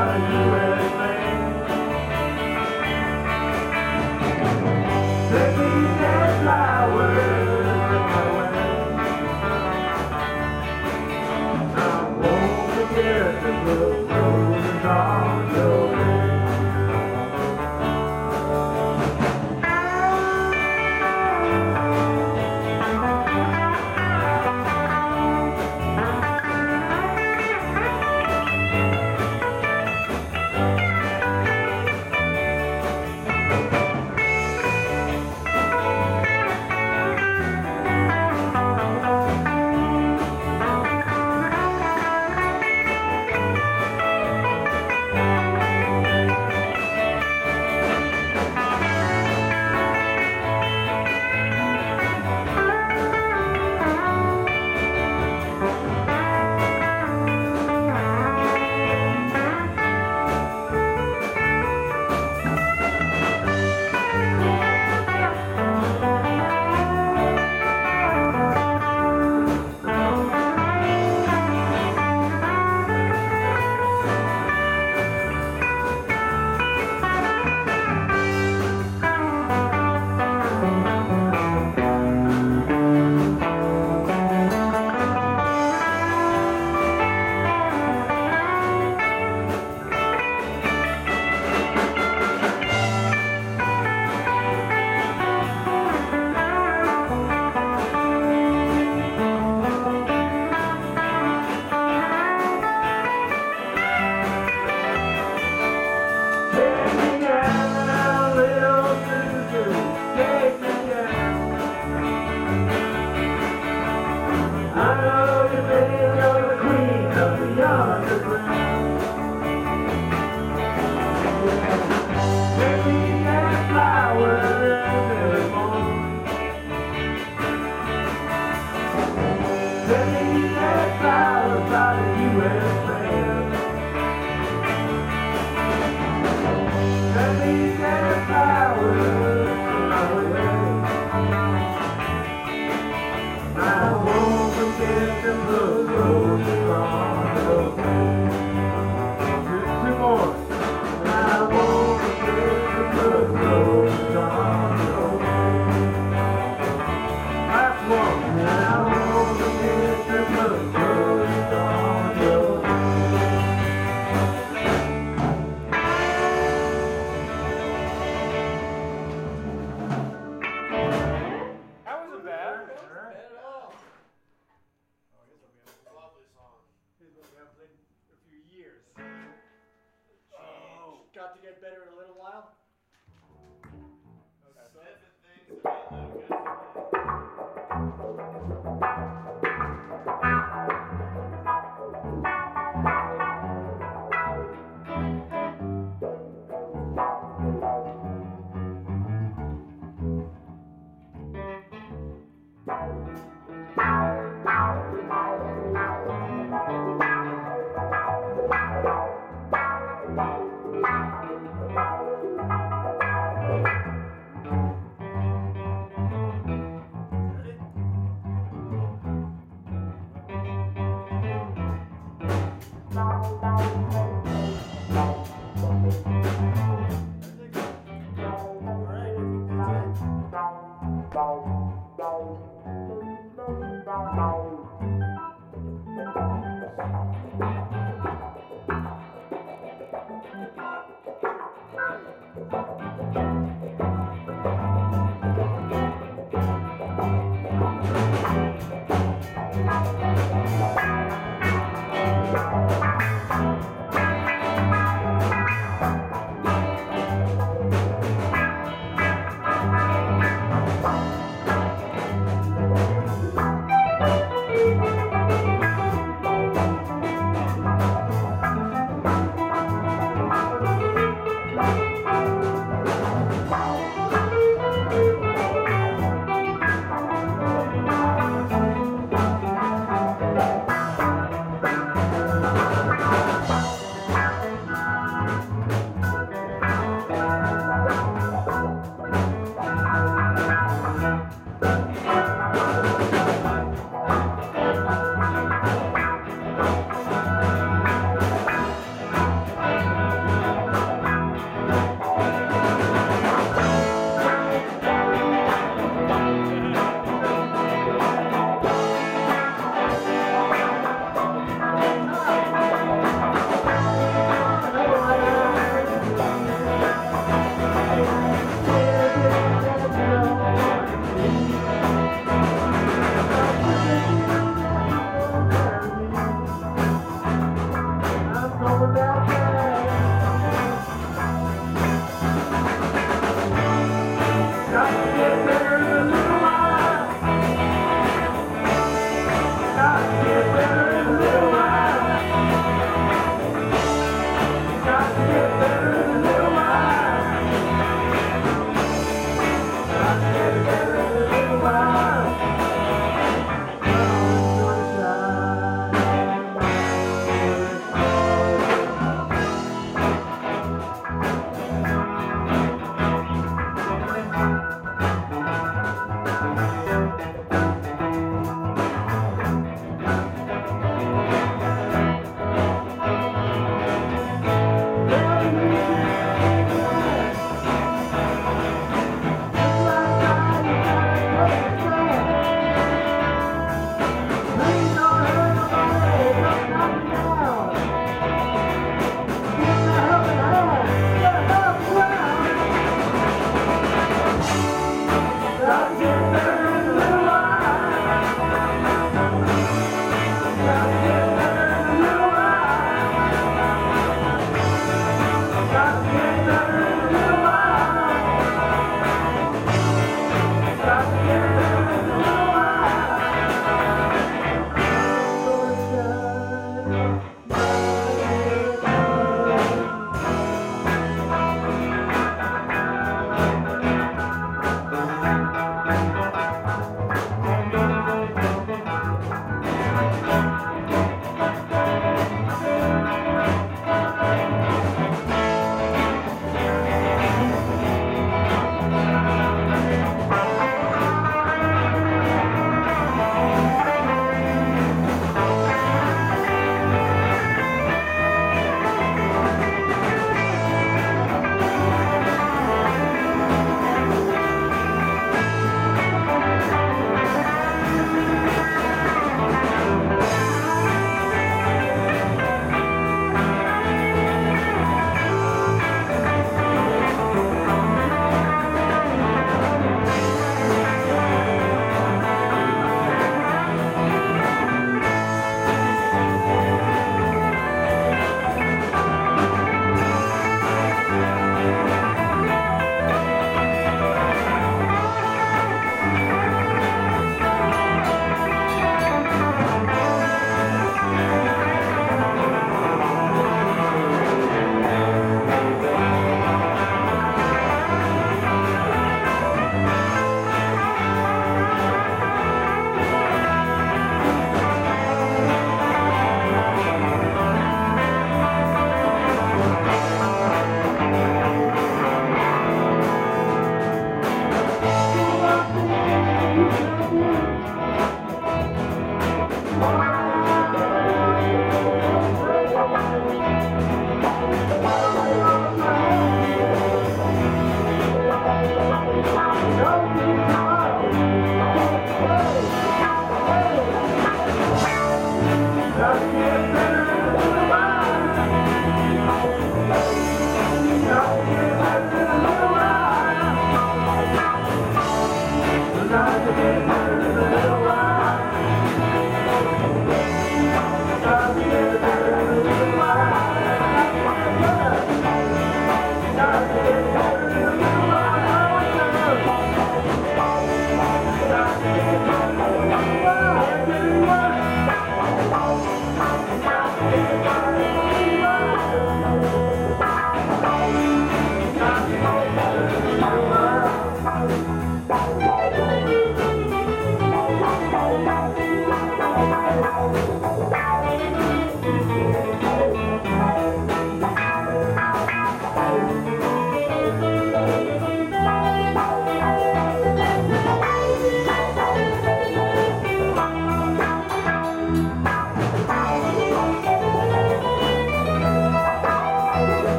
Hallelujah. years. Oh, got to get better in a little while. Okay. Seven things. Bye.